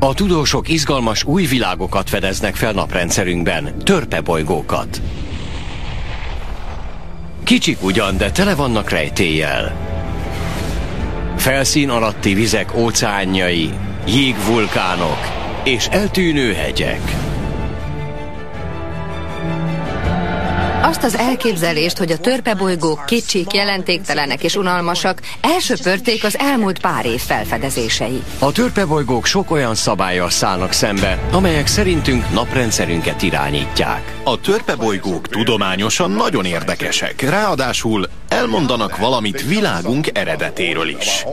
A tudósok izgalmas új világokat fedeznek fel naprendszerünkben, törpebolygókat. Kicsik ugyan, de tele vannak rejtéllyel. Felszín alatti vizek óceánjai, jégvulkánok és eltűnő hegyek. Azt az elképzelést, hogy a törpebolygók kicsik, jelentéktelenek és unalmasak, elsöpörték az elmúlt pár év felfedezései. A törpebolygók sok olyan szabályal szállnak szembe, amelyek szerintünk naprendszerünket irányítják. A törpebolygók tudományosan nagyon érdekesek, ráadásul elmondanak valamit világunk eredetéről is.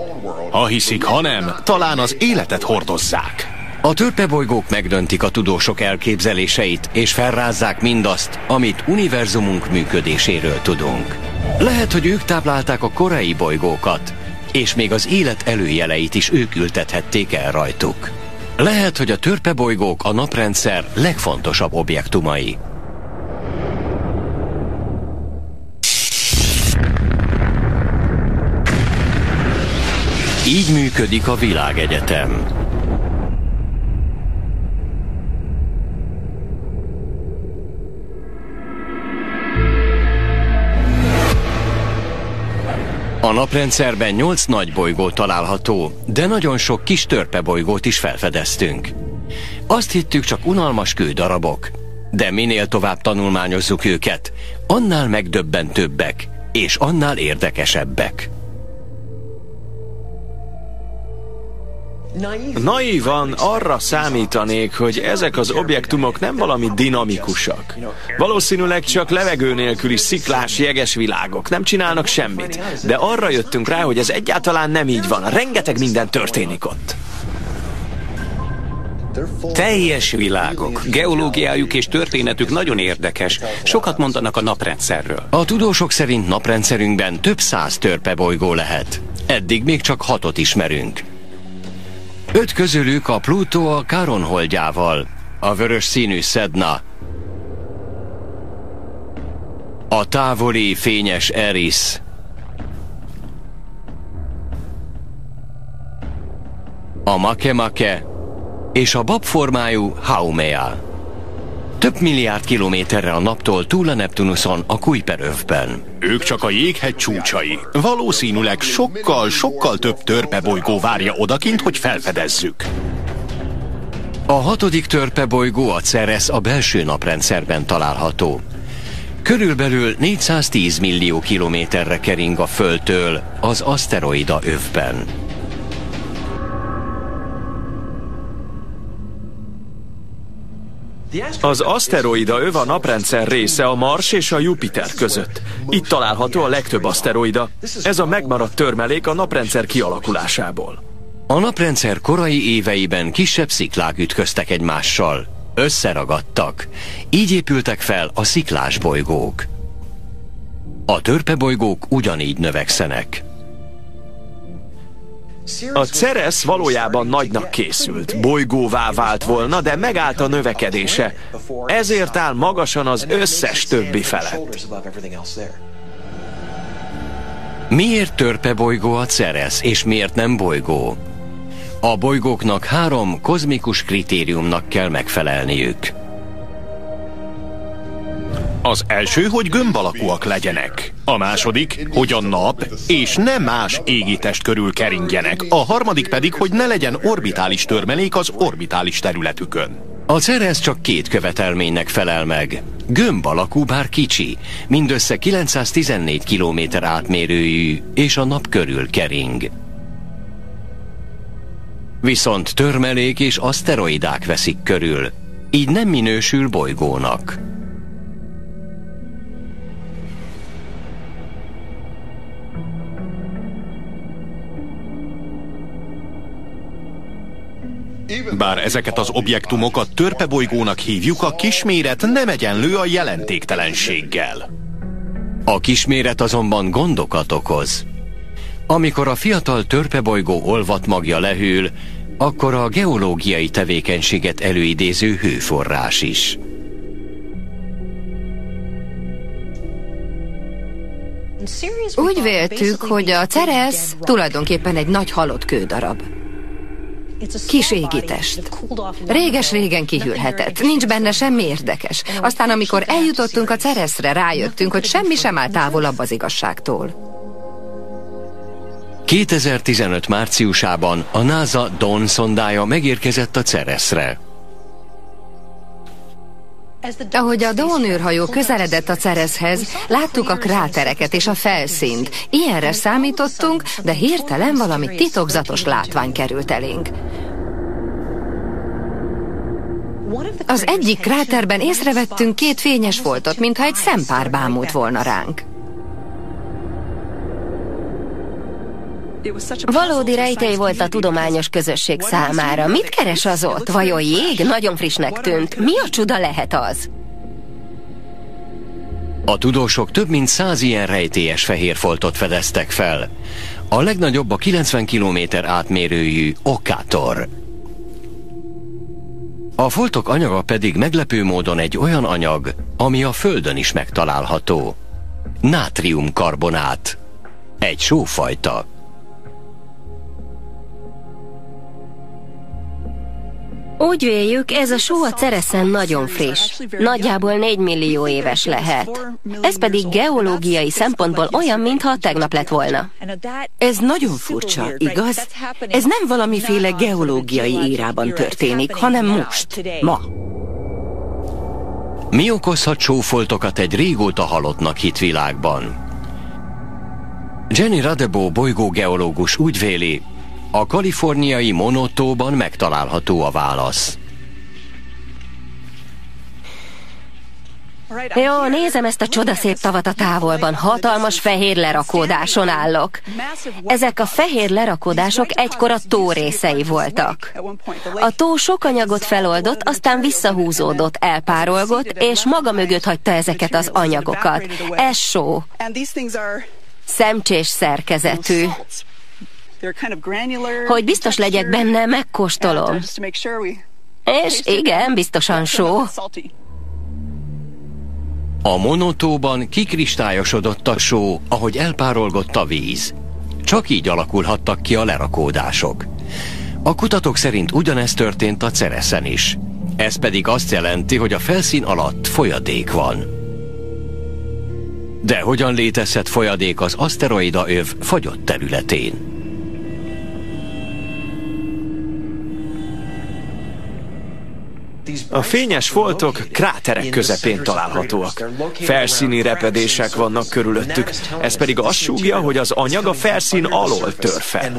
Ha hiszik, ha nem, talán az életet hordozzák. A törpebolygók megdöntik a tudósok elképzeléseit, és felrázzák mindazt, amit univerzumunk működéséről tudunk. Lehet, hogy ők táplálták a korai bolygókat, és még az élet előjeleit is ők ültethették el rajtuk. Lehet, hogy a törpebolygók a naprendszer legfontosabb objektumai. Így működik a világegyetem. A naprendszerben nyolc nagy bolygó található, de nagyon sok kis törpebolygót is felfedeztünk. Azt hittük csak unalmas kődarabok, de minél tovább tanulmányozzuk őket, annál megdöbbentőbbek és annál érdekesebbek. Naívan arra számítanék, hogy ezek az objektumok nem valami dinamikusak. Valószínűleg csak levegő nélküli sziklás, jeges világok. Nem csinálnak semmit. De arra jöttünk rá, hogy ez egyáltalán nem így van. Rengeteg minden történik ott. Teljes világok. Geológiájuk és történetük nagyon érdekes. Sokat mondanak a naprendszerről. A tudósok szerint naprendszerünkben több száz törpebolygó lehet. Eddig még csak hatot ismerünk. Öt közülük a Pluto a Káron holdjával, a vörös színű Sedna, a távoli fényes Eris, a Makemake és a babformájú Haumea. Több milliárd kilométerre a naptól túl a Neptunuson, a Kuiperövben. Ők csak a jéghegy csúcsai. Valószínűleg sokkal, sokkal több törpebolygó várja odakint, hogy felfedezzük. A hatodik törpebolygó a Ceres a belső naprendszerben található. Körülbelül 410 millió kilométerre kering a Földtől az aszteroida övben. Az aszteroida öv a naprendszer része a Mars és a Jupiter között. Itt található a legtöbb aszteroida. Ez a megmaradt törmelék a naprendszer kialakulásából. A naprendszer korai éveiben kisebb sziklák ütköztek egymással. Összeragadtak. Így épültek fel a sziklás bolygók. A törpebolygók ugyanígy növekszenek. A Ceres valójában nagynak készült, bolygóvá vált volna, de megállt a növekedése. Ezért áll magasan az összes többi felett. Miért törpe bolygó a Ceres, és miért nem bolygó? A bolygóknak három kozmikus kritériumnak kell megfelelniük. Az első, hogy gömb alakúak legyenek. A második, hogy a nap és nem más égitest körül keringjenek. A harmadik pedig, hogy ne legyen orbitális törmelék az orbitális területükön. A Ceres csak két követelménynek felel meg. Gömb alakú, bár kicsi, mindössze 914 km átmérőjű, és a nap körül kering. Viszont törmelék és aszteroidák veszik körül, így nem minősül bolygónak. Bár ezeket az objektumokat törpebolygónak hívjuk, a kisméret nem egyenlő a jelentéktelenséggel. A kisméret azonban gondokat okoz. Amikor a fiatal törpebolygó olvat magja lehűl, akkor a geológiai tevékenységet előidéző hőforrás is. Úgy véltük, hogy a Ceres tulajdonképpen egy nagy halott kődarab. Kis égitest. Réges-régen kihűlhetett, nincs benne semmi érdekes. Aztán, amikor eljutottunk a Cereszre, rájöttünk, hogy semmi sem áll távolabb az igazságtól. 2015 márciusában a NASA Dawn szondája megérkezett a Cereszre. Ahogy a Dawn űrhajó közeledett a Cereszhez, láttuk a krátereket és a felszínt. Ilyenre számítottunk, de hirtelen valami titokzatos látvány került elénk. Az egyik kráterben észrevettünk két fényes foltot, mintha egy szempár bámult volna ránk. Valódi rejtély volt a tudományos közösség számára. Mit keres az ott? Vajon jég? Nagyon frissnek tűnt. Mi a csuda lehet az? A tudósok több mint száz ilyen rejtélyes fehér foltot fedeztek fel. A legnagyobb a 90 km átmérőjű Okátor. A foltok anyaga pedig meglepő módon egy olyan anyag, ami a Földön is megtalálható. Nátriumkarbonát. Egy sófajta. Úgy véljük, ez a só a Cereszen nagyon friss. Nagyjából 4 millió éves lehet. Ez pedig geológiai szempontból olyan, mintha tegnap lett volna. Ez nagyon furcsa, igaz? Ez nem valamiféle geológiai írában történik, hanem most, ma. Mi okozhat sófoltokat egy régóta halottnak hit világban? Jenny Radebo bolygógeológus úgy véli, a kaliforniai monotóban megtalálható a válasz. Jó, nézem ezt a csodaszép tavat a távolban. Hatalmas fehér lerakódáson állok. Ezek a fehér lerakódások egykor a tó részei voltak. A tó sok anyagot feloldott, aztán visszahúzódott, elpárolgott, és maga mögött hagyta ezeket az anyagokat. Ez só. Szemcsés szerkezetű. Hogy biztos legyek benne, megkóstolom. És igen, biztosan só. A monotóban kikristályosodott a só, ahogy elpárolgott a víz. Csak így alakulhattak ki a lerakódások. A kutatók szerint ugyanezt történt a Cereszen is. Ez pedig azt jelenti, hogy a felszín alatt folyadék van. De hogyan létezhet folyadék az aszteroida öv fagyott területén? A fényes foltok kráterek közepén találhatóak. Felszíni repedések vannak körülöttük, ez pedig azt súgja, hogy az anyag a felszín alól tör fel.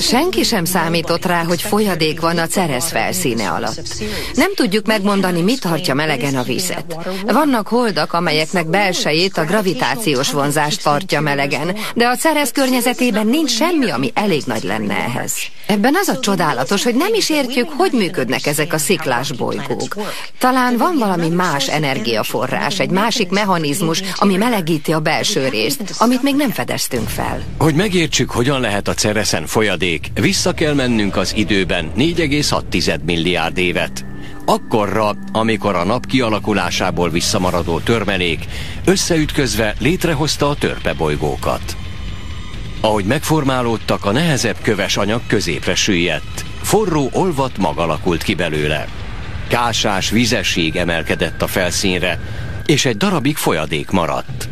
Senki sem számított rá, hogy folyadék van a Ceres felszíne alatt. Nem tudjuk megmondani, mi tartja melegen a vizet. Vannak holdak, amelyeknek belsejét a gravitációs vonzást tartja melegen, de a Ceres környezetében nincs semmi, ami elég nagy lenne ehhez. Ebben az a csodálatos, hogy nem is értjük, hogy működnek ezek a sziklás bolygók. Talán van valami más energiaforrás, egy másik mechanizmus, ami melegíti a belső részt, amit még nem fedeztünk fel. Hogy megértsük, hogyan lehet a Ceresen folyadék, vissza kell mennünk az időben 4,6 milliárd évet. Akkorra, amikor a nap kialakulásából visszamaradó törmelék összeütközve létrehozta a törpebolygókat. Ahogy megformálódtak, a nehezebb köves anyag középre süllyedt. Forró, olvat mag alakult ki belőle. Kásás vizesség emelkedett a felszínre, és egy darabig folyadék maradt.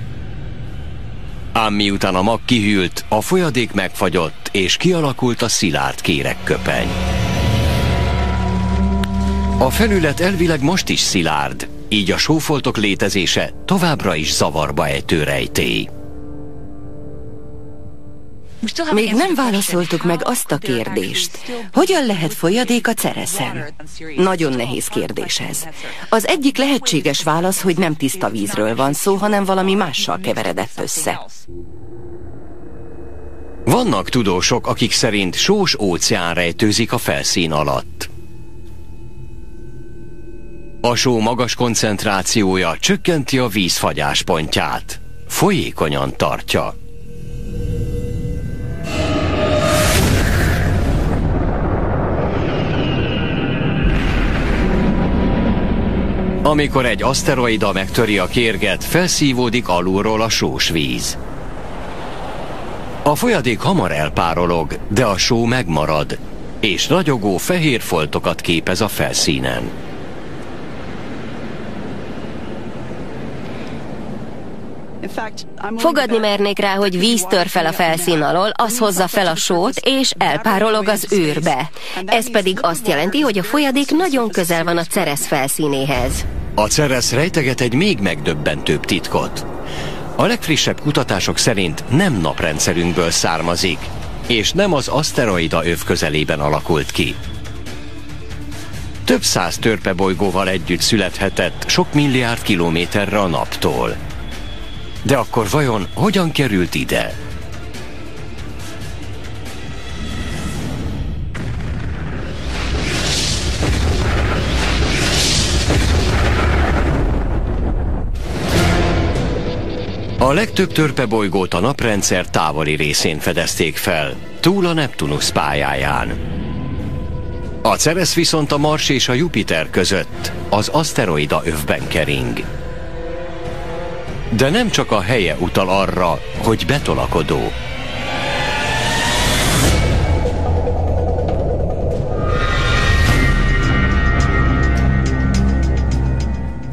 Ám miután a mag kihűlt, a folyadék megfagyott, és kialakult a szilárd kérekköpeny. A felület elvileg most is szilárd, így a sófoltok létezése továbbra is zavarba ejtő rejtély. Még nem válaszoltuk meg azt a kérdést, hogyan lehet folyadék a cereszen? Nagyon nehéz kérdés ez. Az egyik lehetséges válasz, hogy nem tiszta vízről van szó, hanem valami mással keveredett össze. Vannak tudósok, akik szerint sós óceán rejtőzik a felszín alatt. A só magas koncentrációja csökkenti a víz fagyáspontját. Folyékonyan tartja. Amikor egy aszteroida megtöri a kérget, felszívódik alulról a sós víz. A folyadék hamar elpárolog, de a só megmarad, és ragyogó fehér foltokat képez a felszínen. Fogadni mernék rá, hogy víz tör fel a felszín alól, az hozza fel a sót, és elpárolog az űrbe. Ez pedig azt jelenti, hogy a folyadék nagyon közel van a Ceres felszínéhez. A Ceres rejteget egy még megdöbbentőbb titkot. A legfrissebb kutatások szerint nem naprendszerünkből származik, és nem az aszteroida öv közelében alakult ki. Több száz törpebolygóval együtt születhetett sok milliárd kilométerre a naptól. De akkor vajon hogyan került ide? A legtöbb törpebolygót a naprendszer távoli részén fedezték fel, túl a Neptunus pályáján. A Ceres viszont a Mars és a Jupiter között, az aszteroida övben kering. De nem csak a helye utal arra, hogy betolakodó.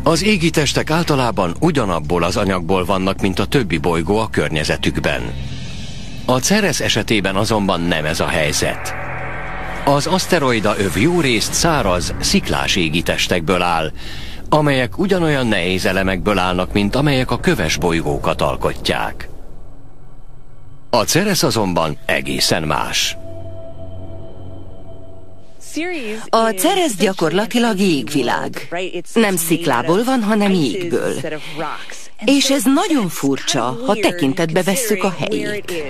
Az égitestek általában ugyanabból az anyagból vannak, mint a többi bolygó a környezetükben. A Ceres esetében azonban nem ez a helyzet. Az aszteroida öv jó részt száraz, sziklás égitestekből áll, amelyek ugyanolyan nehéz elemekből állnak, mint amelyek a köves bolygókat alkotják. A Ceres azonban egészen más. A Ceres gyakorlatilag jégvilág. Nem sziklából van, hanem jégből. És ez nagyon furcsa, ha tekintetbe vesszük a helyét.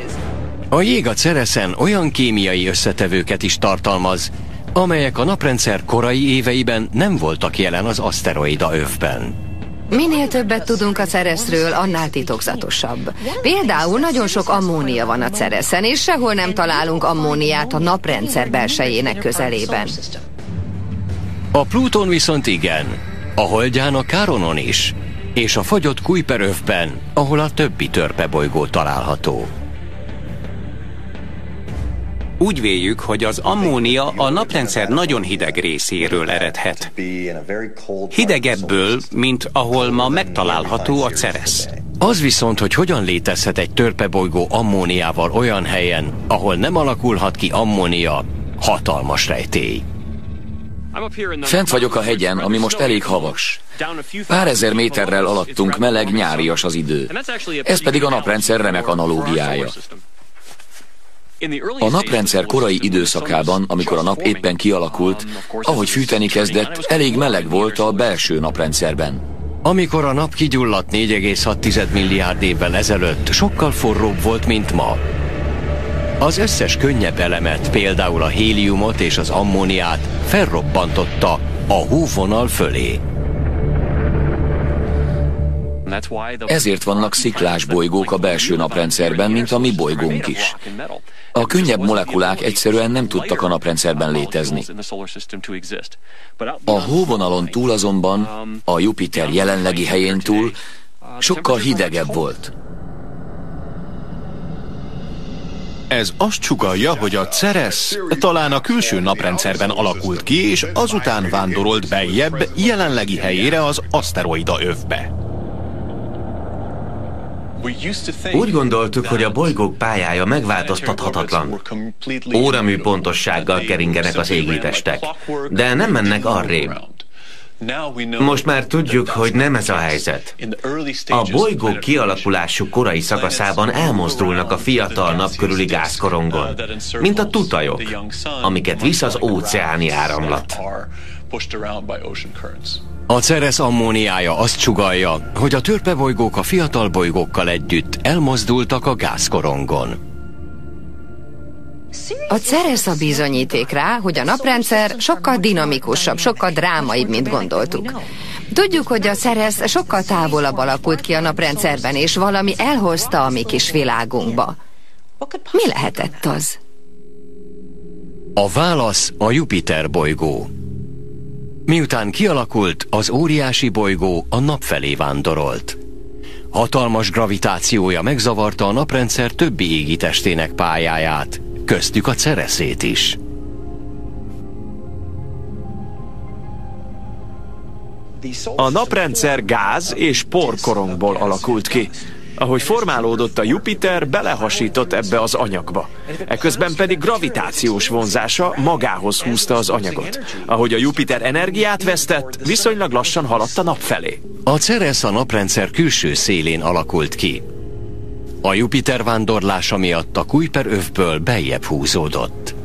A jég a Cereszen olyan kémiai összetevőket is tartalmaz, amelyek a naprendszer korai éveiben nem voltak jelen az aszteroida övben. Minél többet tudunk a Ceresről, annál titokzatosabb. Például nagyon sok ammónia van a Cereszen, és sehol nem találunk ammóniát a naprendszer belsejének közelében. A Pluton viszont igen, a Holdján a Káronon is, és a fagyott Kuiperövben, ahol a többi törpebolygó található. Úgy véljük, hogy az ammónia a naprendszer nagyon hideg részéről eredhet. Hidegebből, mint ahol ma megtalálható a Ceres. Az viszont, hogy hogyan létezhet egy törpebolygó ammóniával olyan helyen, ahol nem alakulhat ki ammónia, hatalmas rejtély. Fent vagyok a hegyen, ami most elég havas. Pár ezer méterrel alattunk meleg, nyárias az idő. Ez pedig a naprendszer remek analógiája. A naprendszer korai időszakában, amikor a nap éppen kialakult, ahogy fűteni kezdett, elég meleg volt a belső naprendszerben. Amikor a nap kigyulladt 4,6 milliárd évvel ezelőtt, sokkal forróbb volt, mint ma. Az összes könnyebb elemet, például a héliumot és az ammóniát felrobbantotta a hóvonal fölé. Ezért vannak sziklás bolygók a belső naprendszerben, mint a mi bolygónk is. A könnyebb molekulák egyszerűen nem tudtak a naprendszerben létezni. A hóvonalon túl azonban, a Jupiter jelenlegi helyén túl, sokkal hidegebb volt. Ez azt csugalja, hogy a Ceres talán a külső naprendszerben alakult ki, és azután vándorolt beljebb jelenlegi helyére az aszteroida övbe. Úgy gondoltuk, hogy a bolygók pályája megváltoztathatatlan. Óramű pontossággal keringenek az égitestek, de nem mennek arrébb. Most már tudjuk, hogy nem ez a helyzet. A bolygók kialakulásuk korai szakaszában elmozdulnak a fiatal nap körüli gázkorongon, mint a tutajok, amiket visz az óceáni áramlat. A Ceres ammóniája azt csugalja, hogy a törpebolygók a fiatal bolygókkal együtt elmozdultak a gázkorongon. A Ceres a bizonyíték rá, hogy a naprendszer sokkal dinamikusabb, sokkal drámaibb, mint gondoltuk. Tudjuk, hogy a Ceres sokkal távolabb alakult ki a naprendszerben, és valami elhozta a mi kis világunkba. Mi lehetett az? A válasz a Jupiter bolygó. Miután kialakult, az óriási bolygó a nap felé vándorolt. Hatalmas gravitációja megzavarta a naprendszer többi égitestének pályáját, köztük a cereszét is. A naprendszer gáz és porkorongból alakult ki. Ahogy formálódott a Jupiter, belehasított ebbe az anyagba. Eközben pedig gravitációs vonzása magához húzta az anyagot. Ahogy a Jupiter energiát vesztett, viszonylag lassan haladt a nap felé. A Ceres a naprendszer külső szélén alakult ki. A Jupiter vándorlása miatt a Kuiper övből beljebb húzódott.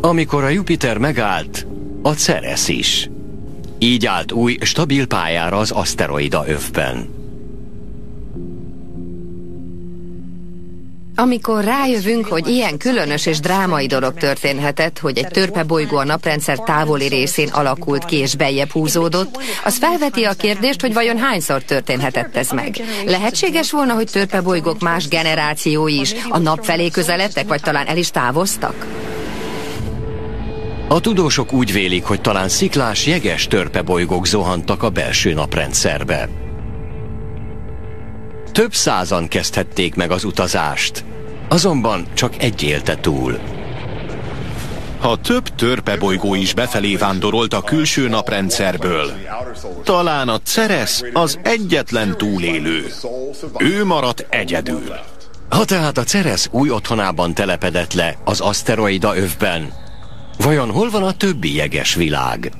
Amikor a Jupiter megállt, a Ceres is. Így állt új, stabil pályára az aszteroida övben. Amikor rájövünk, hogy ilyen különös és drámai dolog történhetett, hogy egy törpebolygó a naprendszer távoli részén alakult ki és beljebb húzódott, az felveti a kérdést, hogy vajon hányszor történhetett ez meg. Lehetséges volna, hogy törpebolygók más generációi is a nap felé közeledtek, vagy talán el is távoztak? A tudósok úgy vélik, hogy talán sziklás jeges törpebolygók zuhantak a belső naprendszerbe. Több százan kezdhették meg az utazást, azonban csak egy élte túl. Ha több törpebolygó is befelé vándorolt a külső naprendszerből, talán a Ceres az egyetlen túlélő. Ő maradt egyedül. Ha tehát a Ceres új otthonában telepedett le az aszteroida övben, Vajon hol van a többi jeges világ?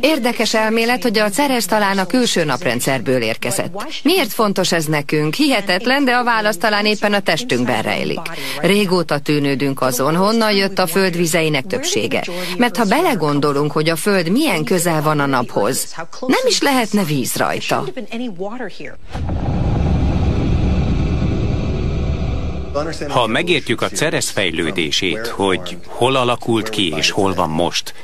Érdekes elmélet, hogy a Ceres talán a külső naprendszerből érkezett. Miért fontos ez nekünk? Hihetetlen, de a válasz talán éppen a testünkben rejlik. Régóta tűnődünk azon, honnan jött a Föld vizeinek többsége. Mert ha belegondolunk, hogy a Föld milyen közel van a naphoz, nem is lehetne víz rajta. Ha megértjük a Ceres fejlődését, hogy hol alakult ki és hol van most,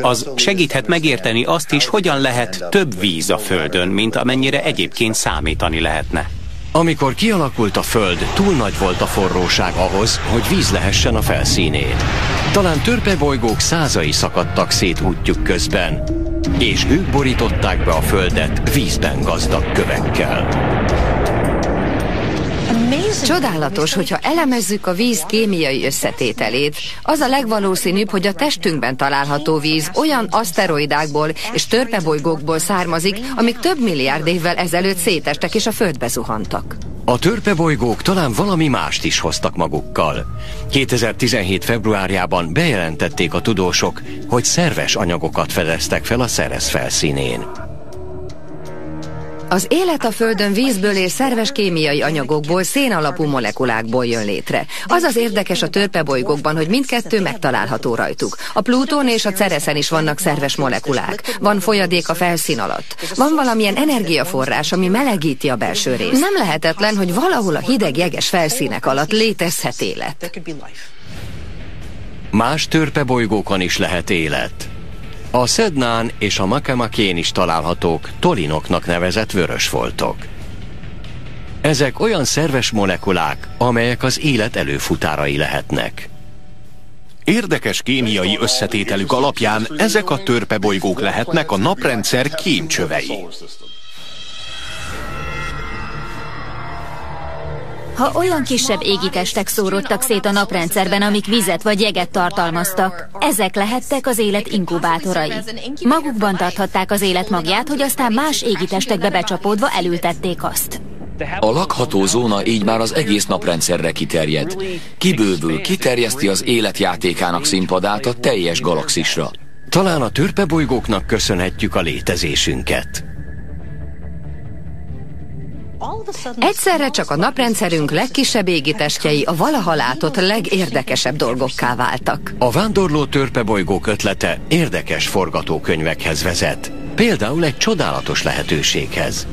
az segíthet megérteni azt is, hogyan lehet több víz a Földön, mint amennyire egyébként számítani lehetne. Amikor kialakult a Föld, túl nagy volt a forróság ahhoz, hogy víz lehessen a felszínén. Talán törpebolygók százai szakadtak szét útjuk közben, és ők borították be a Földet vízben gazdag kövekkel. Csodálatos, hogyha elemezzük a víz kémiai összetételét, az a legvalószínűbb, hogy a testünkben található víz olyan aszteroidákból és törpebolygókból származik, amik több milliárd évvel ezelőtt szétestek és a földbe zuhantak. A törpebolygók talán valami mást is hoztak magukkal. 2017. februárjában bejelentették a tudósok, hogy szerves anyagokat fedeztek fel a Ceres felszínén. Az élet a Földön vízből és szerves kémiai anyagokból, szén alapú molekulákból jön létre. Az az érdekes a törpebolygókban, hogy mindkettő megtalálható rajtuk. A Plutón és a Cereszen is vannak szerves molekulák. Van folyadék a felszín alatt. Van valamilyen energiaforrás, ami melegíti a belső részt. Nem lehetetlen, hogy valahol a hideg jeges felszínek alatt létezhet élet. Más törpebolygókon is lehet élet. A Szednán és a Makemakén is találhatók tolinoknak nevezett vörösfoltok. Ezek olyan szerves molekulák, amelyek az élet előfutárai lehetnek. Érdekes kémiai összetételük alapján ezek a törpebolygók lehetnek a naprendszer kémcsövei. Ha olyan kisebb égitestek szórodtak szét a naprendszerben, amik vizet vagy jeget tartalmaztak, ezek lehettek az élet inkubátorai. Magukban tarthatták az élet magját, hogy aztán más égitestekbe becsapódva elültették azt. A lakható zóna így már az egész naprendszerre kiterjed. Kibővül, kiterjeszti az életjátékának színpadát a teljes galaxisra. Talán a törpebolygóknak köszönhetjük a létezésünket. Egyszerre csak a naprendszerünk legkisebb égitestjei a valaha látott legérdekesebb dolgokká váltak. A vándorló törpebolygók ötlete érdekes forgatókönyvekhez vezet. Például egy csodálatos lehetőséghez.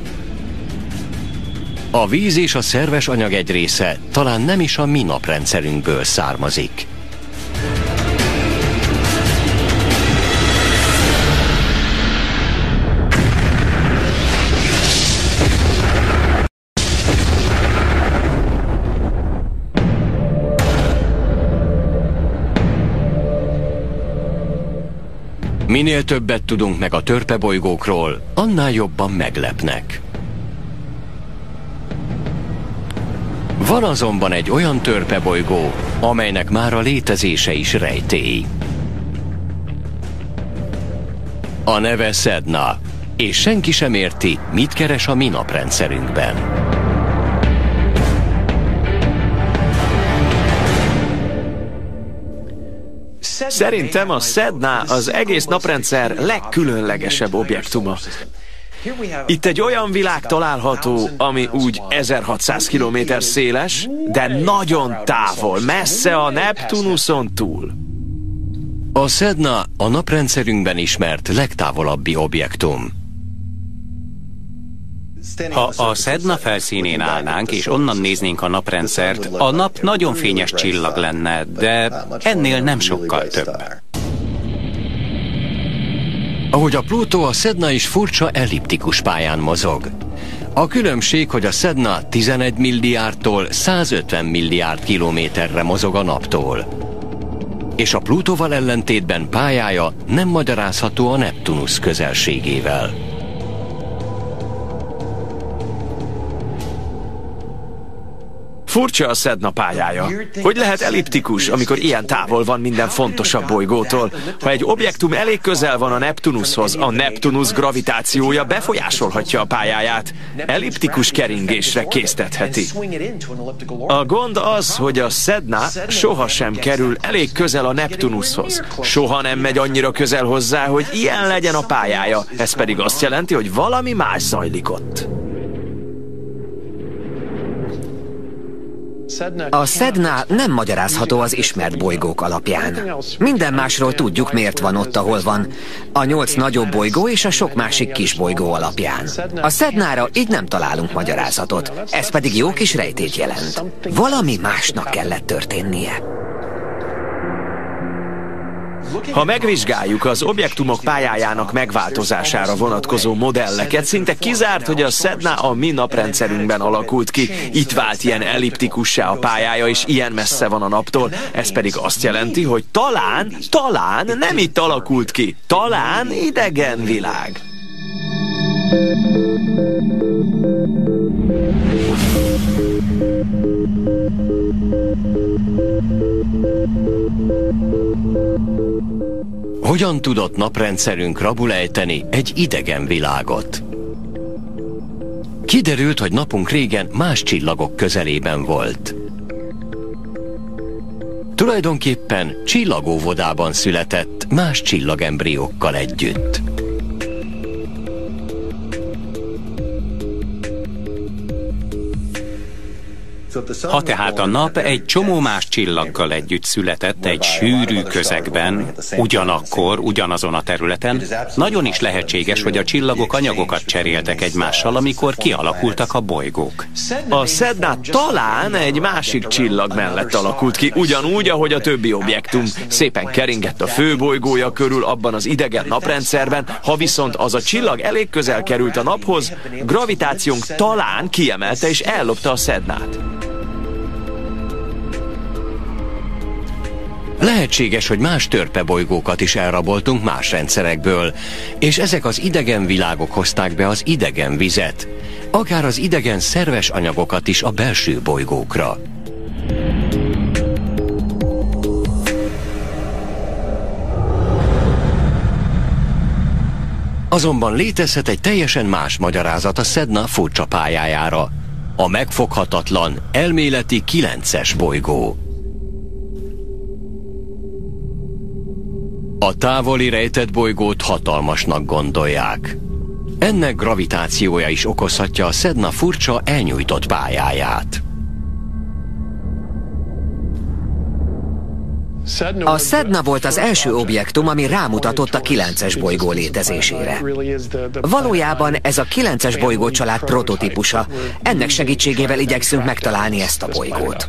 A víz és a szerves anyag egy része talán nem is a mi naprendszerünkből származik. Minél többet tudunk meg a törpebolygókról, annál jobban meglepnek. Van azonban egy olyan törpebolygó, amelynek már a létezése is rejtély. A neve Sedna, és senki sem érti, mit keres a mi naprendszerünkben. Szerintem a Sedna az egész naprendszer legkülönlegesebb objektuma. Itt egy olyan világ található, ami úgy 1600 km széles, de nagyon távol, messze a Neptunuson túl. A Sedna a naprendszerünkben ismert legtávolabbi objektum. Ha a Sedna felszínén állnánk, és onnan néznénk a naprendszert, a nap nagyon fényes csillag lenne, de ennél nem sokkal több. Ahogy a Plutó, a Sedna is furcsa elliptikus pályán mozog. A különbség, hogy a Sedna 11 milliárdtól 150 milliárd kilométerre mozog a naptól. És a Plutóval ellentétben pályája nem magyarázható a Neptunusz közelségével. Furcsa a Sedna pályája. Hogy lehet elliptikus, amikor ilyen távol van minden fontosabb bolygótól? Ha egy objektum elég közel van a Neptunuszhoz, a Neptunusz gravitációja befolyásolhatja a pályáját. Elliptikus keringésre késztetheti. A gond az, hogy a Sedna sohasem kerül elég közel a Neptunuszhoz. Soha nem megy annyira közel hozzá, hogy ilyen legyen a pályája. Ez pedig azt jelenti, hogy valami más zajlik ott. A Sedna nem magyarázható az ismert bolygók alapján. Minden másról tudjuk, miért van ott, ahol van. A nyolc nagyobb bolygó és a sok másik kis bolygó alapján. A Sednára így nem találunk magyarázatot. Ez pedig jó kis rejtét jelent. Valami másnak kellett történnie. Ha megvizsgáljuk az objektumok pályájának megváltozására vonatkozó modelleket, szinte kizárt, hogy a Sedna a mi naprendszerünkben alakult ki. Itt vált ilyen elliptikussá a pályája, és ilyen messze van a naptól. Ez pedig azt jelenti, hogy talán, talán nem itt alakult ki. Talán idegen világ. Hogyan tudott naprendszerünk rabulejteni egy idegen világot? Kiderült, hogy napunk régen más csillagok közelében volt. Tulajdonképpen csillagóvodában született más csillagembriókkal együtt. Ha tehát a nap egy csomó más csillaggal együtt született egy sűrű közegben, ugyanakkor, ugyanazon a területen, nagyon is lehetséges, hogy a csillagok anyagokat cseréltek egymással, amikor kialakultak a bolygók. A Sedna talán egy másik csillag mellett alakult ki, ugyanúgy, ahogy a többi objektum. Szépen keringett a főbolygója körül abban az idegen naprendszerben, ha viszont az a csillag elég közel került a naphoz, gravitációnk talán kiemelte és ellopta a Sednát. Lehetséges, hogy más törpebolygókat is elraboltunk más rendszerekből, és ezek az idegen világok hozták be az idegen vizet, akár az idegen szerves anyagokat is a belső bolygókra. Azonban létezhet egy teljesen más magyarázat a Sedna furcsa pályájára. A megfoghatatlan, elméleti kilences bolygó. A távoli rejtett bolygót hatalmasnak gondolják. Ennek gravitációja is okozhatja a Sedna furcsa elnyújtott pályáját. A Sedna volt az első objektum, ami rámutatott a kilences bolygó létezésére. Valójában ez a kilences bolygó család prototípusa. Ennek segítségével igyekszünk megtalálni ezt a bolygót.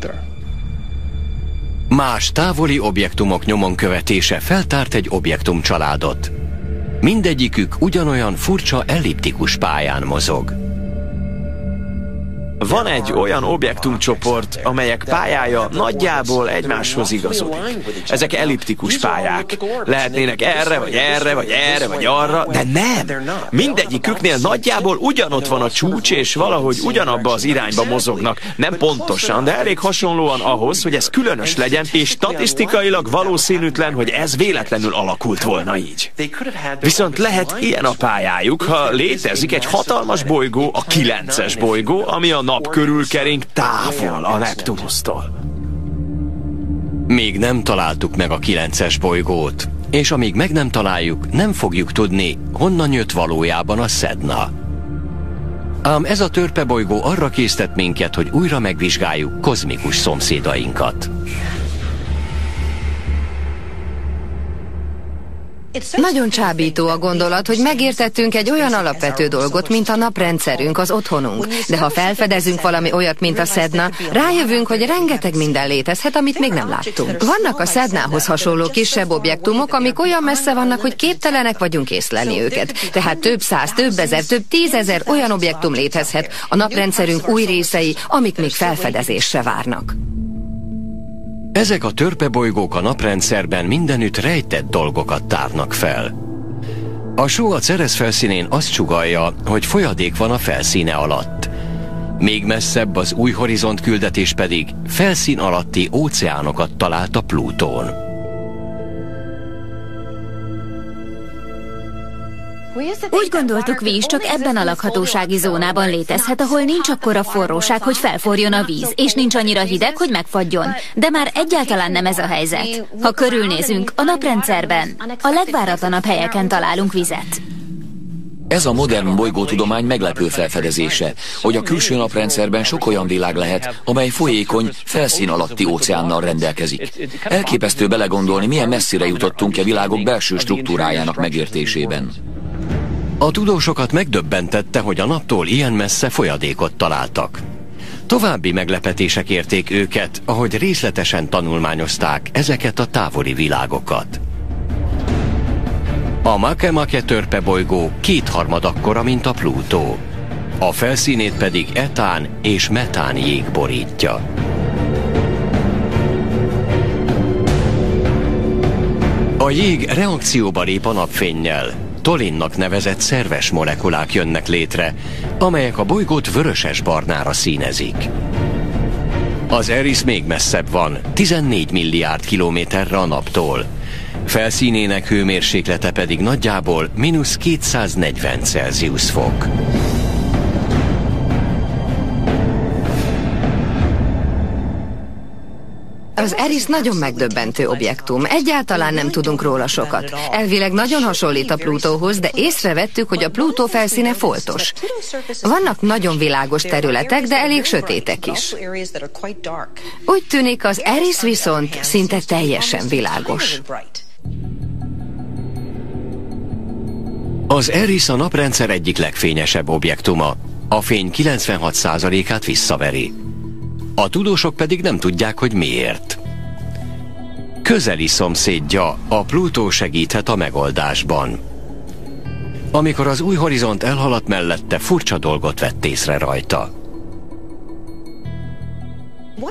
Más távoli objektumok nyomon követése feltárt egy objektumcsaládot. Mindegyikük ugyanolyan furcsa elliptikus pályán mozog. Van egy olyan objektumcsoport, amelyek pályája nagyjából egymáshoz igazodik. Ezek elliptikus pályák. Lehetnének erre, vagy erre, vagy erre, vagy arra, de nem! Mindegyiküknél nagyjából ugyanott van a csúcs, és valahogy ugyanabba az irányba mozognak. Nem pontosan, de elég hasonlóan ahhoz, hogy ez különös legyen, és statisztikailag valószínűtlen, hogy ez véletlenül alakult volna így. Viszont lehet ilyen a pályájuk, ha létezik egy hatalmas bolygó, a kilences bolygó, ami a nap körül kering távol a Neptunusztól. Még nem találtuk meg a kilences bolygót, és amíg meg nem találjuk, nem fogjuk tudni, honnan jött valójában a Sedna. Ám ez a törpebolygó arra késztet minket, hogy újra megvizsgáljuk kozmikus szomszédainkat. Nagyon csábító a gondolat, hogy megértettünk egy olyan alapvető dolgot, mint a naprendszerünk, az otthonunk. De ha felfedezünk valami olyat, mint a Szedna, rájövünk, hogy rengeteg minden létezhet, amit még nem láttunk. Vannak a Szednához hasonló kisebb objektumok, amik olyan messze vannak, hogy képtelenek vagyunk észlelni őket. Tehát több száz, több ezer, több tízezer olyan objektum létezhet a naprendszerünk új részei, amik még felfedezésre várnak. Ezek a törpebolygók a naprendszerben mindenütt rejtett dolgokat tárnak fel. A só a Ceres felszínén azt sugalja, hogy folyadék van a felszíne alatt. Még messzebb az új horizont küldetés pedig felszín alatti óceánokat talált a Plutón. Úgy gondoltuk, víz csak ebben a lakhatósági zónában létezhet, ahol nincs akkora forróság, hogy felforjon a víz, és nincs annyira hideg, hogy megfagyjon. De már egyáltalán nem ez a helyzet. Ha körülnézünk, a naprendszerben, a legváratlanabb helyeken találunk vizet. Ez a modern bolygótudomány meglepő felfedezése, hogy a külső naprendszerben sok olyan világ lehet, amely folyékony, felszín alatti óceánnal rendelkezik. Elképesztő belegondolni, milyen messzire jutottunk e világok belső struktúrájának megértésében. A tudósokat megdöbbentette, hogy a naptól ilyen messze folyadékot találtak. További meglepetések érték őket, ahogy részletesen tanulmányozták ezeket a távoli világokat. A Makemake törpe bolygó kétharmad akkora, mint a Plutó. A felszínét pedig etán és metán jég borítja. A jég reakcióba lép a napfénnyel, Tolinnak nevezett szerves molekulák jönnek létre, amelyek a bolygót vöröses-barnára színezik. Az Eris még messzebb van, 14 milliárd kilométerre a naptól. Felszínének hőmérséklete pedig nagyjából mínusz 240 Celsius fok. Az Eris nagyon megdöbbentő objektum. Egyáltalán nem tudunk róla sokat. Elvileg nagyon hasonlít a Plutóhoz, de észrevettük, hogy a Plutó felszíne foltos. Vannak nagyon világos területek, de elég sötétek is. Úgy tűnik, az Eris viszont szinte teljesen világos. Az Eris a naprendszer egyik legfényesebb objektuma. A fény 96%-át visszaveri. A tudósok pedig nem tudják, hogy miért. Közeli szomszédja, a Plutó segíthet a megoldásban. Amikor az új horizont elhaladt mellette, furcsa dolgot vett észre rajta.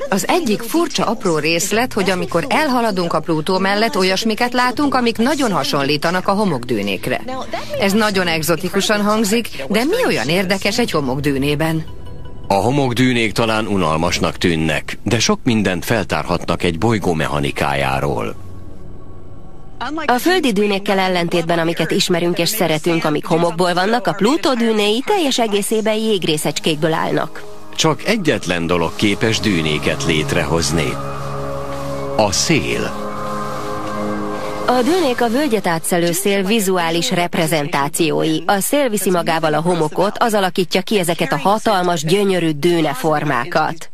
Az egyik furcsa apró részlet, hogy amikor elhaladunk a Plutó mellett, olyasmiket látunk, amik nagyon hasonlítanak a homokdűnékre. Ez nagyon egzotikusan hangzik, de mi olyan érdekes egy homokdűnében? A homokdűnék talán unalmasnak tűnnek, de sok mindent feltárhatnak egy bolygó mechanikájáról. A földi dűnékkel ellentétben, amiket ismerünk és szeretünk, amik homokból vannak, a Plutó dűnéi teljes egészében jégrészecskékből állnak. Csak egyetlen dolog képes dűnéket létrehozni. A szél. A dőnék a völgyet átszelő szél vizuális reprezentációi. A szél viszi magával a homokot, az alakítja ki ezeket a hatalmas, gyönyörű dőneformákat.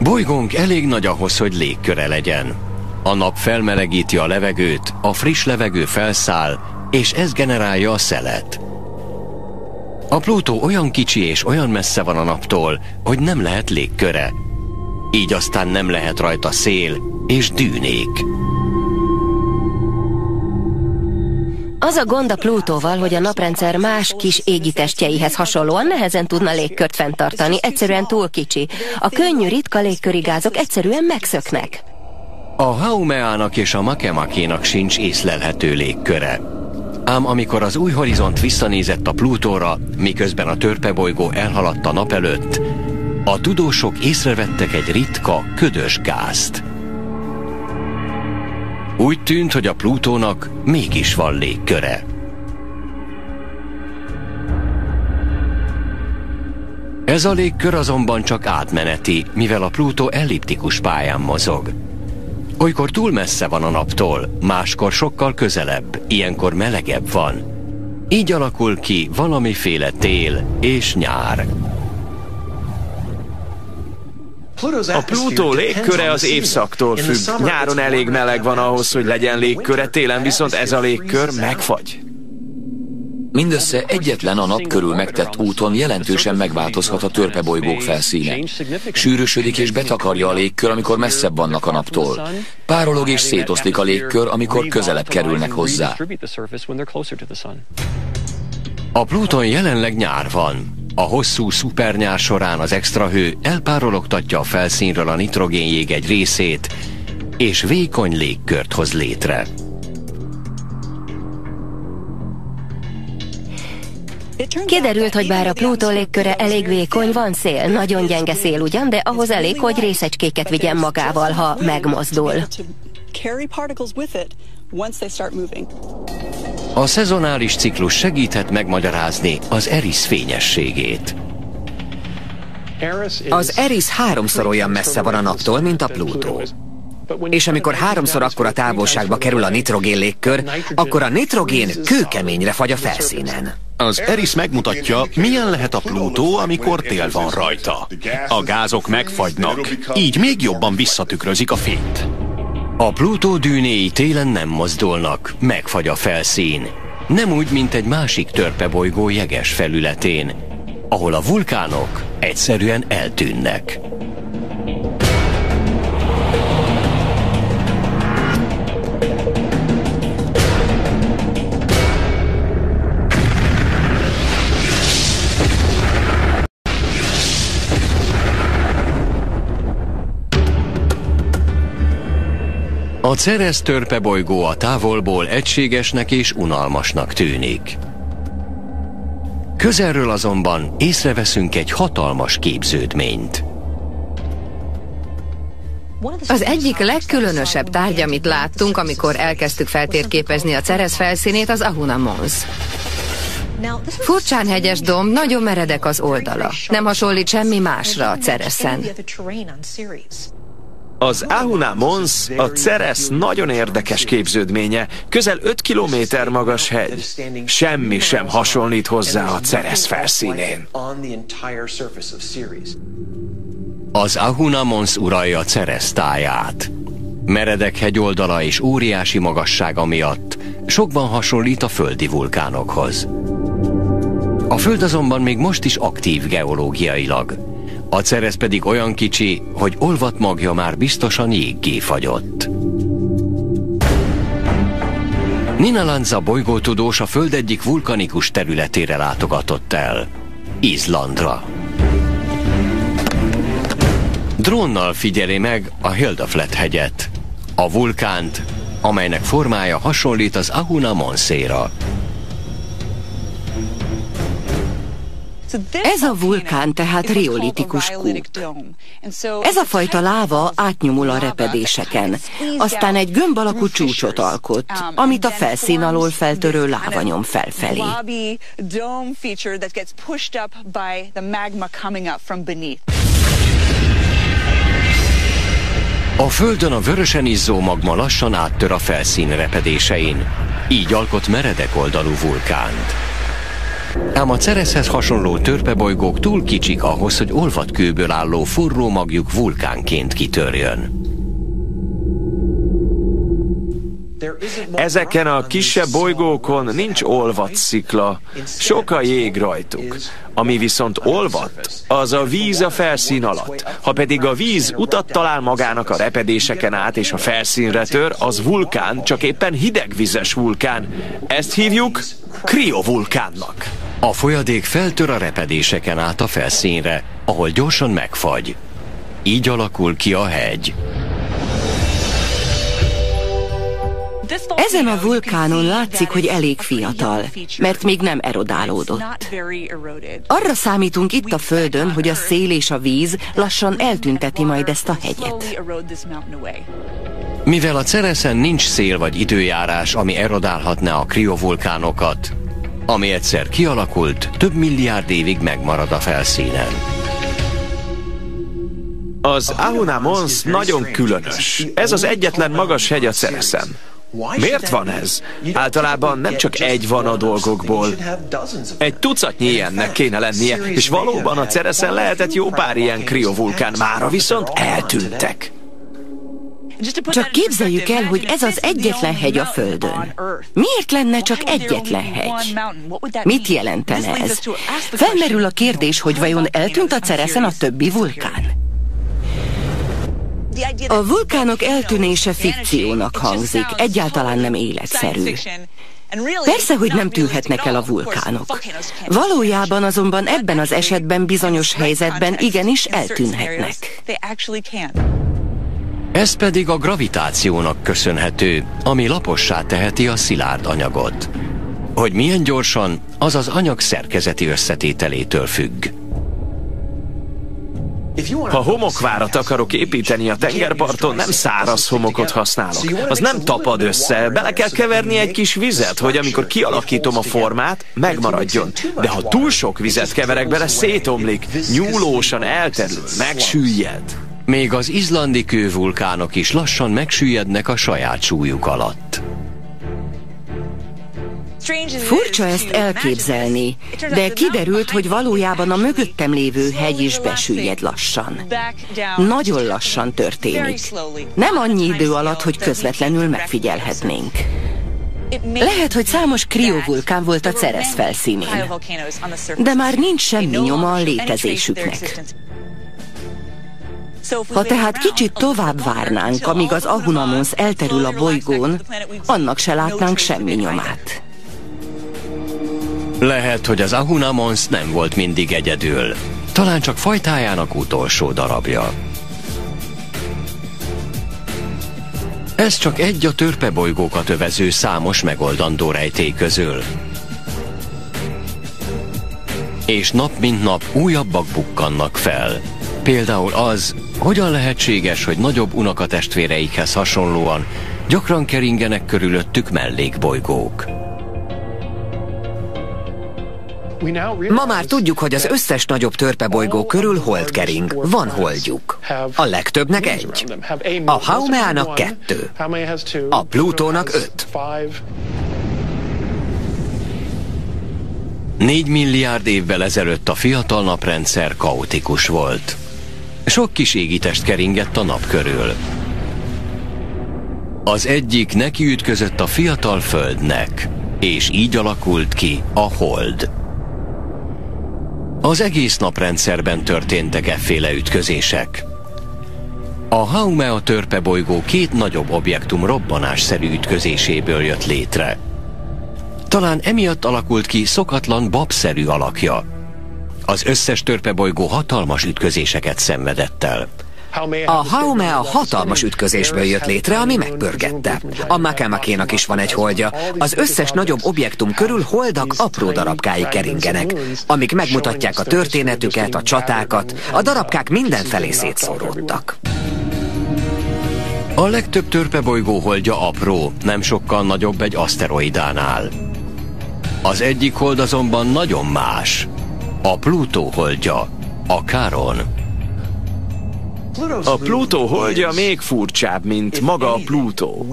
Bolygónk elég nagy ahhoz, hogy légköre legyen. A nap felmelegíti a levegőt, a friss levegő felszáll, és ez generálja a szelet. A Plutó olyan kicsi és olyan messze van a naptól, hogy nem lehet légköre, így aztán nem lehet rajta szél és dűnék. Az a gond a Plutóval, hogy a naprendszer más kis égitestjeihez hasonlóan nehezen tudna légkört fenntartani, egyszerűen túl kicsi. A könnyű, ritka légköri gázok egyszerűen megszöknek. A Haumeának és a Makemakénak sincs észlelhető légköre. Ám amikor az új horizont visszanézett a Plutóra, miközben a törpebolygó elhaladt a nap előtt, a tudósok észrevettek egy ritka, ködös gázt. Úgy tűnt, hogy a Plutónak mégis van légköre. Ez a légkör azonban csak átmeneti, mivel a Plutó elliptikus pályán mozog. Olykor túl messze van a naptól, máskor sokkal közelebb, ilyenkor melegebb van. Így alakul ki valamiféle tél és nyár. A Plutó légköre az évszaktól függ. Nyáron elég meleg van ahhoz, hogy legyen légköre, télen viszont ez a légkör megfagy. Mindössze egyetlen a nap körül megtett úton jelentősen megváltozhat a törpebolygók felszíne. Sűrűsödik és betakarja a légkör, amikor messzebb vannak a naptól. Párolog és szétoszlik a légkör, amikor közelebb kerülnek hozzá. A Pluton jelenleg nyár van. A hosszú szupernyár során az extra hő elpárologtatja a felszínről a nitrogénjég egy részét, és vékony légkört hoz létre. Kiderült, hogy bár a Plutó légköre elég vékony, van szél, nagyon gyenge szél ugyan, de ahhoz elég, hogy részecskéket vigyen magával, ha megmozdul. A szezonális ciklus segíthet megmagyarázni az Eris fényességét. Az Eris háromszor olyan messze van a naptól, mint a Plutó. És amikor háromszor akkora távolságba kerül a nitrogén légkör, akkor a nitrogén kőkeményre fagy a felszínen. Az Eris megmutatja, milyen lehet a Plutó, amikor tél van rajta. A gázok megfagynak, így még jobban visszatükrözik a fényt. A Plutó dűnéi télen nem mozdulnak, megfagy a felszín. Nem úgy, mint egy másik törpebolygó jeges felületén, ahol a vulkánok egyszerűen eltűnnek. A Ceres törpe bolygó a távolból egységesnek és unalmasnak tűnik. Közelről azonban észreveszünk egy hatalmas képződményt. Az egyik legkülönösebb tárgy, amit láttunk, amikor elkezdtük feltérképezni a Ceres felszínét, az Ahuna Mons. Furcsán hegyes domb, nagyon meredek az oldala. Nem hasonlít semmi másra a Cereszen. Az Ahuna Mons, a Ceres nagyon érdekes képződménye, közel 5 kilométer magas hegy. Semmi sem hasonlít hozzá a Ceres felszínén. Az Ahuna Mons uralja Ceres táját. Meredek hegyoldala és óriási magassága miatt sokban hasonlít a földi vulkánokhoz. A Föld azonban még most is aktív geológiailag. A Ceres pedig olyan kicsi, hogy olvat magja már biztosan jéggé fagyott. Nina Lanza bolygótudós a Föld egyik vulkanikus területére látogatott el, Izlandra. Drónnal figyeli meg a Hildaflet hegyet, a vulkánt, amelynek formája hasonlít az Ahuna Monszéra. Ez a vulkán tehát riolitikus kút. Ez a fajta láva átnyomul a repedéseken, aztán egy gömb alakú csúcsot alkot, amit a felszín alól feltörő láva nyom felfelé. A Földön a vörösen izzó magma lassan áttör a felszín repedésein, így alkot meredek oldalú vulkánt. Ám a Cereshez hasonló törpebolygók túl kicsik ahhoz, hogy olvat kőből álló forró magjuk vulkánként kitörjön. Ezeken a kisebb bolygókon nincs olvadt szikla, sok a jég rajtuk. Ami viszont olvadt, az a víz a felszín alatt. Ha pedig a víz utat talál magának a repedéseken át és a felszínre tör, az vulkán, csak éppen hidegvizes vulkán. Ezt hívjuk kriovulkánnak. A folyadék feltör a repedéseken át a felszínre, ahol gyorsan megfagy. Így alakul ki a hegy. Ezen a vulkánon látszik, hogy elég fiatal, mert még nem erodálódott. Arra számítunk itt a Földön, hogy a szél és a víz lassan eltünteti majd ezt a hegyet. Mivel a Cereszen nincs szél vagy időjárás, ami erodálhatná a kriovulkánokat, ami egyszer kialakult, több milliárd évig megmarad a felszínen. Az Ahuna Mons nagyon különös. Ez az egyetlen magas hegy a Cereszen. Miért van ez? Általában nem csak egy van a dolgokból. Egy tucatnyi ilyennek kéne lennie, és valóban a Cereszen lehetett jó pár ilyen kriovulkán, mára viszont eltűntek. Csak képzeljük el, hogy ez az egyetlen hegy a Földön. Miért lenne csak egyetlen hegy? Mit jelentene ez? Felmerül a kérdés, hogy vajon eltűnt a Cereszen a többi vulkán? A vulkánok eltűnése fikciónak hangzik, egyáltalán nem életszerű. Persze, hogy nem tűnhetnek el a vulkánok. Valójában azonban ebben az esetben bizonyos helyzetben igenis eltűnhetnek. Ez pedig a gravitációnak köszönhető, ami lapossá teheti a szilárd anyagot. Hogy milyen gyorsan, az az anyag szerkezeti összetételétől függ. Ha homokvárat akarok építeni a tengerparton, nem száraz homokot használok. Az nem tapad össze, bele kell keverni egy kis vizet, hogy amikor kialakítom a formát, megmaradjon. De ha túl sok vizet keverek bele, szétomlik, nyúlósan elterül, megsüllyed. Még az izlandi kővulkánok is lassan megsüllyednek a saját súlyuk alatt. Furcsa ezt elképzelni, de kiderült, hogy valójában a mögöttem lévő hegy is besüllyed lassan. Nagyon lassan történik. Nem annyi idő alatt, hogy közvetlenül megfigyelhetnénk. Lehet, hogy számos kriovulkán volt a Ceres felszínén, de már nincs semmi nyoma a létezésüknek. Ha tehát kicsit tovább várnánk, amíg az Ahunamons elterül a bolygón, annak se látnánk semmi nyomát. Lehet, hogy az Ahunamons nem volt mindig egyedül. Talán csak fajtájának utolsó darabja. Ez csak egy a törpebolygókat övező számos megoldandó rejtély közül. És nap mint nap újabbak bukkannak fel. Például az, hogyan lehetséges, hogy nagyobb unokatestvéreikhez hasonlóan gyakran keringenek körülöttük mellékbolygók. Ma már tudjuk, hogy az összes nagyobb törpebolygó körül hold kering. Van holdjuk. A legtöbbnek egy. A Haumeának kettő. A Plutónak öt. Négy milliárd évvel ezelőtt a fiatal naprendszer kaotikus volt. Sok kis égitest keringett a nap körül. Az egyik nekiütközött a fiatal Földnek, és így alakult ki a Hold. Az egész naprendszerben történtek efféle ütközések. A Haumea törpe bolygó két nagyobb objektum robbanásszerű ütközéséből jött létre. Talán emiatt alakult ki szokatlan babszerű alakja. Az összes törpebolygó hatalmas ütközéseket szenvedett el. A Haumea hatalmas ütközésből jött létre, ami megpörgette. A Makemakénak is van egy holdja. Az összes nagyobb objektum körül holdak apró darabkái keringenek, amik megmutatják a történetüket, a csatákat. A darabkák mindenfelé szétszóródtak. A legtöbb törpebolygó holdja apró, nem sokkal nagyobb egy aszteroidánál. Az egyik hold azonban nagyon más. A Plutó holdja, a Charon. A Plutó holdja még furcsább, mint maga a Plutó.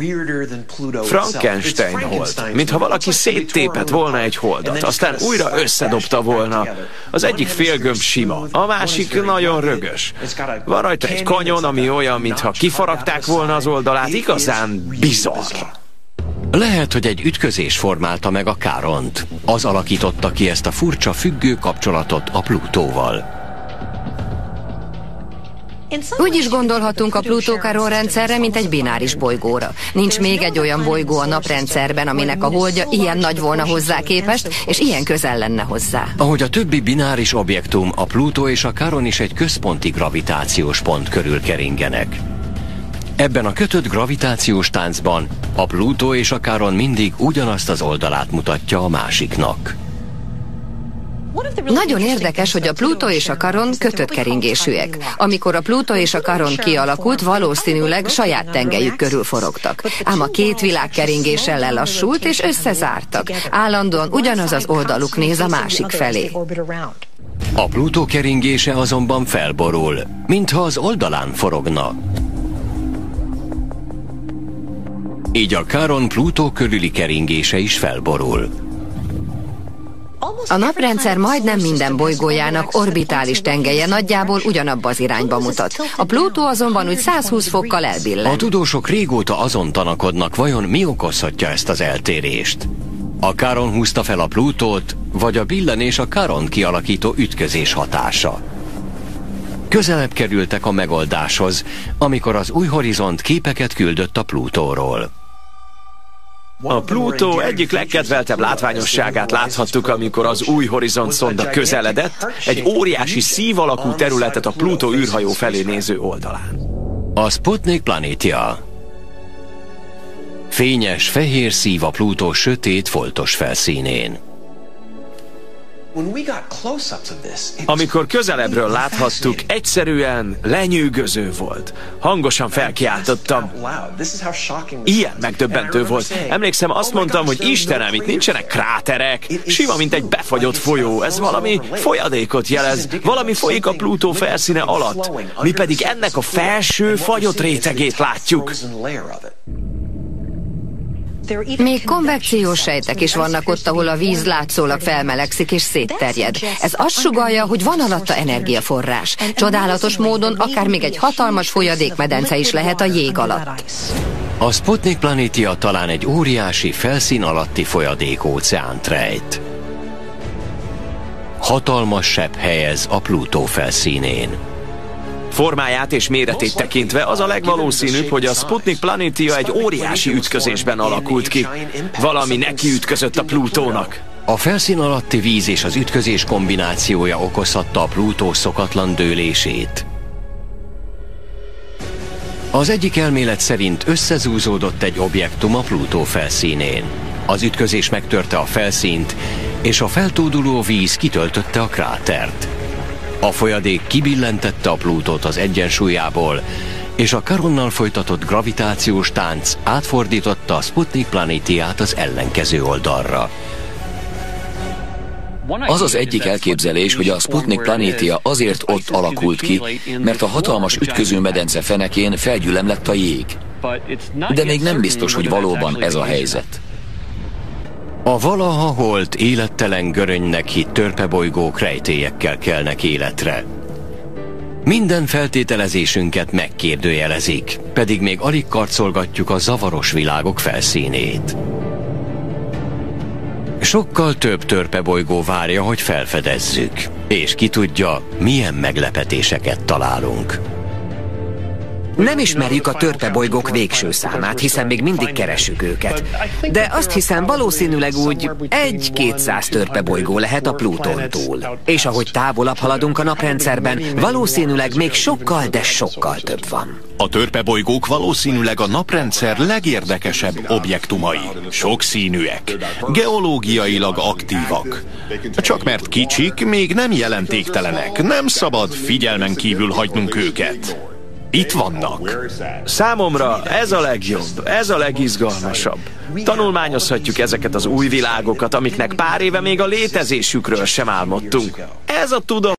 Frankenstein hold, mintha valaki széttépett volna egy holdat, aztán újra összedobta volna. Az egyik félgömb sima, a másik nagyon rögös. Van rajta egy kanyon, ami olyan, mintha kifaragták volna az oldalát, igazán bizarr. Lehet, hogy egy ütközés formálta meg a Káront. Az alakította ki ezt a furcsa függő kapcsolatot a Plutóval. Úgy is gondolhatunk a Plutó-Karon rendszerre, mint egy bináris bolygóra. Nincs még egy olyan bolygó a naprendszerben, aminek a holdja ilyen nagy volna hozzá képest, és ilyen közel lenne hozzá. Ahogy a többi bináris objektum, a Plutó és a Karon is egy központi gravitációs pont körül keringenek. Ebben a kötött gravitációs táncban a Plutó és a Karon mindig ugyanazt az oldalát mutatja a másiknak. Nagyon érdekes, hogy a Plutó és a Karon kötött keringésűek. Amikor a Plutó és a Karon kialakult, valószínűleg saját tengelyük körül forogtak. Ám a két világ keringéssel lelassult és összezártak. Állandóan ugyanaz az oldaluk néz a másik felé. A Plutó keringése azonban felborul, mintha az oldalán forogna. Így a Káron Plutó körüli keringése is felborul. A naprendszer majdnem minden bolygójának orbitális tengelye nagyjából ugyanabba az irányba mutat. A Plutó azonban úgy 120 fokkal elbillen. A tudósok régóta azon tanakodnak, vajon mi okozhatja ezt az eltérést. A Káron húzta fel a Plutót, vagy a billenés a Káron kialakító ütközés hatása. Közelebb kerültek a megoldáshoz, amikor az új horizont képeket küldött a Plutóról. A Plutó egyik legkedveltebb látványosságát láthattuk, amikor az új horizont szonda közeledett, egy óriási szív alakú területet a Plutó űrhajó felé néző oldalán. A Sputnik planétia. Fényes, fehér szív a Plutó sötét, foltos felszínén. Amikor közelebbről láthattuk, egyszerűen lenyűgöző volt. Hangosan felkiáltottam. Ilyen megdöbbentő volt. Emlékszem, azt mondtam, hogy Istenem, itt nincsenek kráterek. Sima, mint egy befagyott folyó. Ez valami folyadékot jelez. Valami folyik a Plutó felszíne alatt. Mi pedig ennek a felső fagyott rétegét látjuk. Még konvekciós sejtek is vannak ott, ahol a víz látszólag felmelegszik és szétterjed. Ez azt sugalja, hogy van alatta energiaforrás. Csodálatos módon akár még egy hatalmas folyadékmedence is lehet a jég alatt. A Sputnik planétia talán egy óriási felszín alatti folyadék óceánt rejt. Hatalmas sebb helyez a Plutó felszínén. Formáját és méretét tekintve az a legvalószínűbb, hogy a Sputnik planétia egy óriási ütközésben alakult ki. Valami neki ütközött a Plutónak. A felszín alatti víz és az ütközés kombinációja okozhatta a Plutó szokatlan dőlését. Az egyik elmélet szerint összezúzódott egy objektum a Plutó felszínén. Az ütközés megtörte a felszínt, és a feltóduló víz kitöltötte a krátert. A folyadék kibillentette a Plutót az egyensúlyából, és a Karonnal folytatott gravitációs tánc átfordította a Sputnik planétiát az ellenkező oldalra. Az az egyik elképzelés, hogy a Sputnik planétia azért ott alakult ki, mert a hatalmas ütköző medence fenekén felgyülemlett a jég. De még nem biztos, hogy valóban ez a helyzet. A valaha holt élettelen görönynek hitt törpebolygók rejtélyekkel kelnek életre. Minden feltételezésünket megkérdőjelezik, pedig még alig karcolgatjuk a zavaros világok felszínét. Sokkal több törpebolygó várja, hogy felfedezzük, és ki tudja, milyen meglepetéseket találunk. Nem ismerjük a törpebolygók végső számát, hiszen még mindig keresünk őket. De azt hiszem valószínűleg úgy egy-kétszáz törpebolygó lehet a Plutón túl. És ahogy távolabb haladunk a naprendszerben, valószínűleg még sokkal, de sokkal több van. A törpebolygók valószínűleg a naprendszer legérdekesebb objektumai. Sokszínűek, geológiailag aktívak. Csak mert kicsik, még nem jelentéktelenek. Nem szabad figyelmen kívül hagynunk őket. Itt vannak. Számomra ez a legjobb, ez a legizgalmasabb. Tanulmányozhatjuk ezeket az új világokat, amiknek pár éve még a létezésükről sem álmodtunk. Ez a tudom